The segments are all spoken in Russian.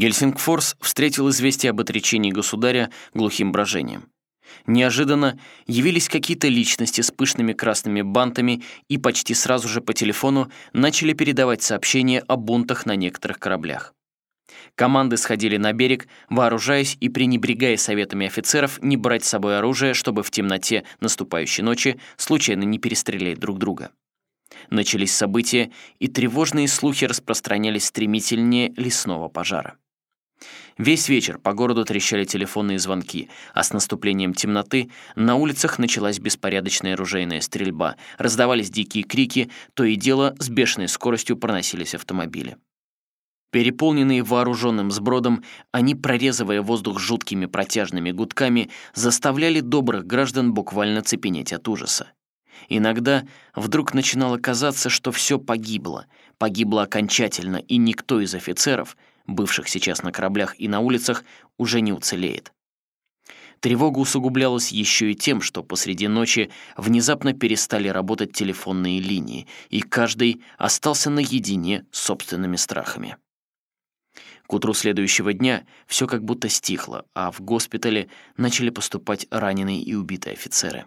Гельсингфорс встретил известие об отречении государя глухим брожением. Неожиданно явились какие-то личности с пышными красными бантами и почти сразу же по телефону начали передавать сообщения о бунтах на некоторых кораблях. Команды сходили на берег, вооружаясь и пренебрегая советами офицеров не брать с собой оружие, чтобы в темноте наступающей ночи случайно не перестрелять друг друга. Начались события, и тревожные слухи распространялись стремительнее лесного пожара. Весь вечер по городу трещали телефонные звонки, а с наступлением темноты на улицах началась беспорядочная оружейная стрельба, раздавались дикие крики, то и дело с бешеной скоростью проносились автомобили. Переполненные вооруженным сбродом, они, прорезывая воздух жуткими протяжными гудками, заставляли добрых граждан буквально цепенеть от ужаса. Иногда вдруг начинало казаться, что все погибло, погибло окончательно, и никто из офицеров, бывших сейчас на кораблях и на улицах, уже не уцелеет. Тревога усугублялась еще и тем, что посреди ночи внезапно перестали работать телефонные линии, и каждый остался наедине с собственными страхами. К утру следующего дня все как будто стихло, а в госпитале начали поступать раненые и убитые офицеры.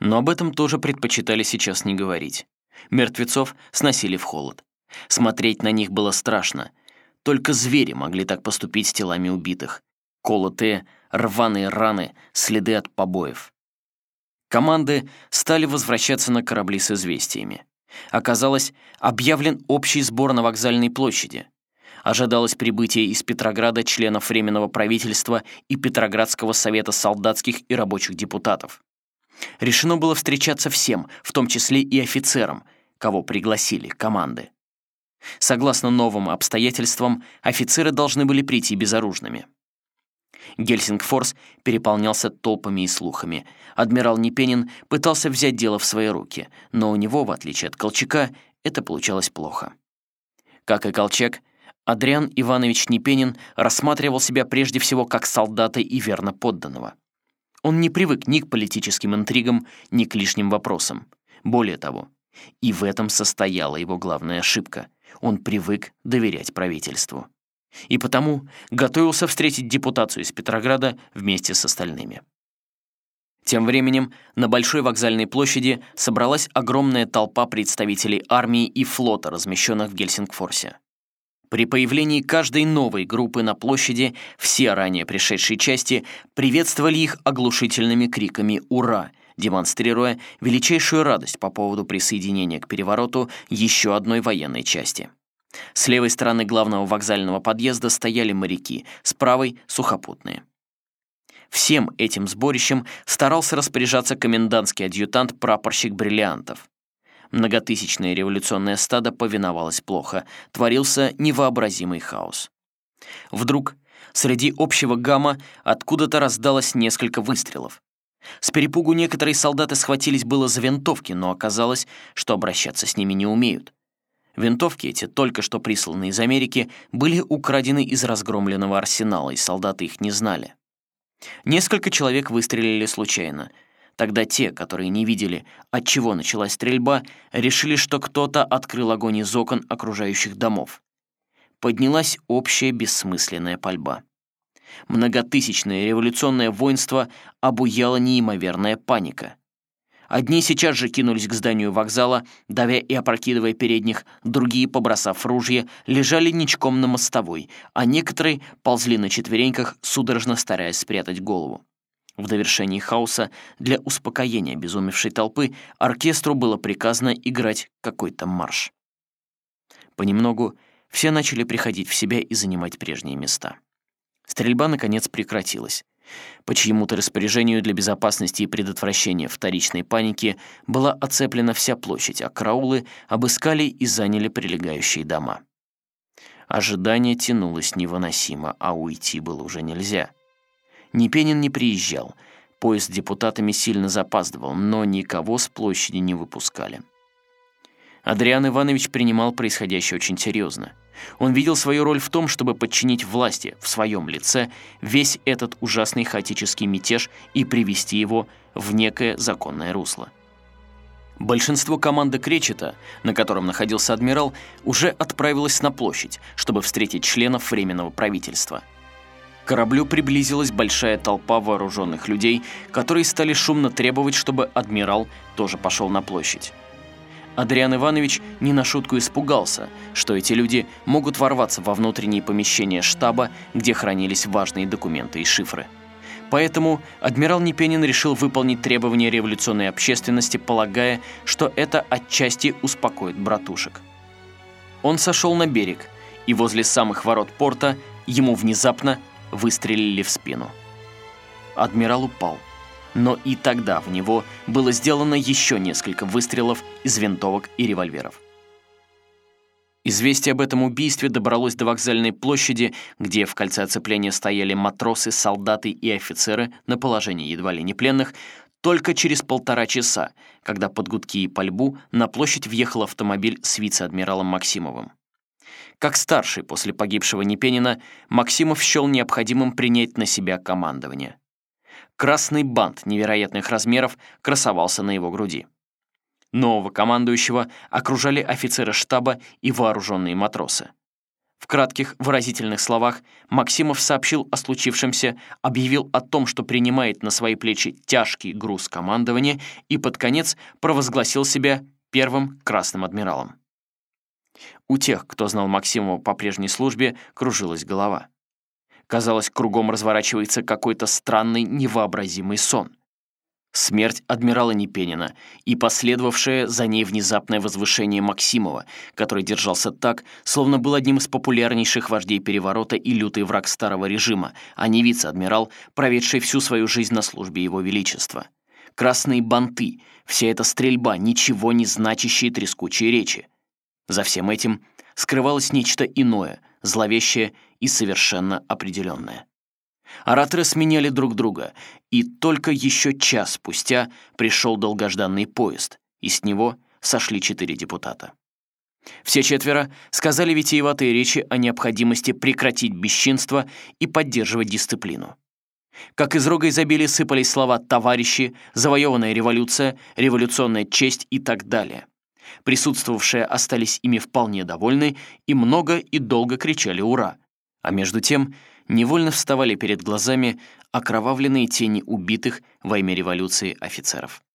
Но об этом тоже предпочитали сейчас не говорить. Мертвецов сносили в холод. Смотреть на них было страшно. Только звери могли так поступить с телами убитых. Колотые, рваные раны, следы от побоев. Команды стали возвращаться на корабли с известиями. Оказалось, объявлен общий сбор на вокзальной площади ожидалось прибытие из Петрограда членов Временного правительства и Петроградского совета солдатских и рабочих депутатов. Решено было встречаться всем, в том числе и офицерам, кого пригласили команды. Согласно новым обстоятельствам, офицеры должны были прийти безоружными. Гельсингфорс переполнялся толпами и слухами. Адмирал Непенин пытался взять дело в свои руки, но у него, в отличие от Колчака, это получалось плохо. Как и Колчак, Адриан Иванович Непенин рассматривал себя прежде всего как солдата и верно подданного. Он не привык ни к политическим интригам, ни к лишним вопросам. Более того, и в этом состояла его главная ошибка. Он привык доверять правительству. И потому готовился встретить депутацию из Петрограда вместе с остальными. Тем временем на Большой вокзальной площади собралась огромная толпа представителей армии и флота, размещенных в Гельсингфорсе. При появлении каждой новой группы на площади все ранее пришедшие части приветствовали их оглушительными криками «Ура!», демонстрируя величайшую радость по поводу присоединения к перевороту еще одной военной части. С левой стороны главного вокзального подъезда стояли моряки, с правой — сухопутные. Всем этим сборищем старался распоряжаться комендантский адъютант прапорщик Бриллиантов. Многотысячное революционное стадо повиновалось плохо, творился невообразимый хаос. Вдруг среди общего гамма откуда-то раздалось несколько выстрелов. С перепугу некоторые солдаты схватились было за винтовки, но оказалось, что обращаться с ними не умеют. Винтовки эти, только что присланные из Америки, были украдены из разгромленного арсенала, и солдаты их не знали. Несколько человек выстрелили случайно — Тогда те, которые не видели, от чего началась стрельба, решили, что кто-то открыл огонь из окон окружающих домов. Поднялась общая бессмысленная пальба. Многотысячное революционное воинство обуяла неимоверная паника. Одни сейчас же кинулись к зданию вокзала, давя и опрокидывая передних, другие, побросав ружья, лежали ничком на мостовой, а некоторые ползли на четвереньках, судорожно стараясь спрятать голову. В довершении хаоса для успокоения обезумевшей толпы оркестру было приказано играть какой-то марш. Понемногу все начали приходить в себя и занимать прежние места. Стрельба, наконец, прекратилась. По чьему-то распоряжению для безопасности и предотвращения вторичной паники была оцеплена вся площадь, а караулы обыскали и заняли прилегающие дома. Ожидание тянулось невыносимо, а уйти было уже нельзя. Непенин не приезжал. Поезд с депутатами сильно запаздывал, но никого с площади не выпускали. Адриан Иванович принимал происходящее очень серьезно. Он видел свою роль в том, чтобы подчинить власти в своем лице весь этот ужасный хаотический мятеж и привести его в некое законное русло. Большинство команды Кречета, на котором находился адмирал, уже отправилось на площадь, чтобы встретить членов Временного правительства. К кораблю приблизилась большая толпа вооруженных людей, которые стали шумно требовать, чтобы адмирал тоже пошел на площадь. Адриан Иванович не на шутку испугался, что эти люди могут ворваться во внутренние помещения штаба, где хранились важные документы и шифры. Поэтому адмирал Непенин решил выполнить требования революционной общественности, полагая, что это отчасти успокоит братушек. Он сошел на берег, и возле самых ворот порта ему внезапно выстрелили в спину. Адмирал упал, но и тогда в него было сделано еще несколько выстрелов из винтовок и револьверов. Известие об этом убийстве добралось до вокзальной площади, где в кольце оцепления стояли матросы, солдаты и офицеры на положении едва ли не пленных, только через полтора часа, когда под гудки и пальбу на площадь въехал автомобиль с вице-адмиралом Максимовым. Как старший после погибшего Непенина, Максимов счел необходимым принять на себя командование. Красный бант невероятных размеров красовался на его груди. Нового командующего окружали офицеры штаба и вооруженные матросы. В кратких выразительных словах Максимов сообщил о случившемся, объявил о том, что принимает на свои плечи тяжкий груз командования и под конец провозгласил себя первым красным адмиралом. У тех, кто знал Максимова по прежней службе, кружилась голова. Казалось, кругом разворачивается какой-то странный невообразимый сон смерть адмирала Непенина и последовавшее за ней внезапное возвышение Максимова, который держался так, словно был одним из популярнейших вождей переворота и лютый враг старого режима, а не вице-адмирал, проведший всю свою жизнь на службе его величества. Красные банты, вся эта стрельба, ничего не значащие трескучие речи. За всем этим скрывалось нечто иное, зловещее и совершенно определенное. Ораторы сменяли друг друга, и только еще час спустя пришел долгожданный поезд, и с него сошли четыре депутата. Все четверо сказали витиеватые речи о необходимости прекратить бесчинство и поддерживать дисциплину. Как из рога изобилия сыпались слова «товарищи», «завоеванная революция», «революционная честь» и так далее. Присутствовавшие остались ими вполне довольны и много и долго кричали «Ура!». А между тем невольно вставали перед глазами окровавленные тени убитых во имя революции офицеров.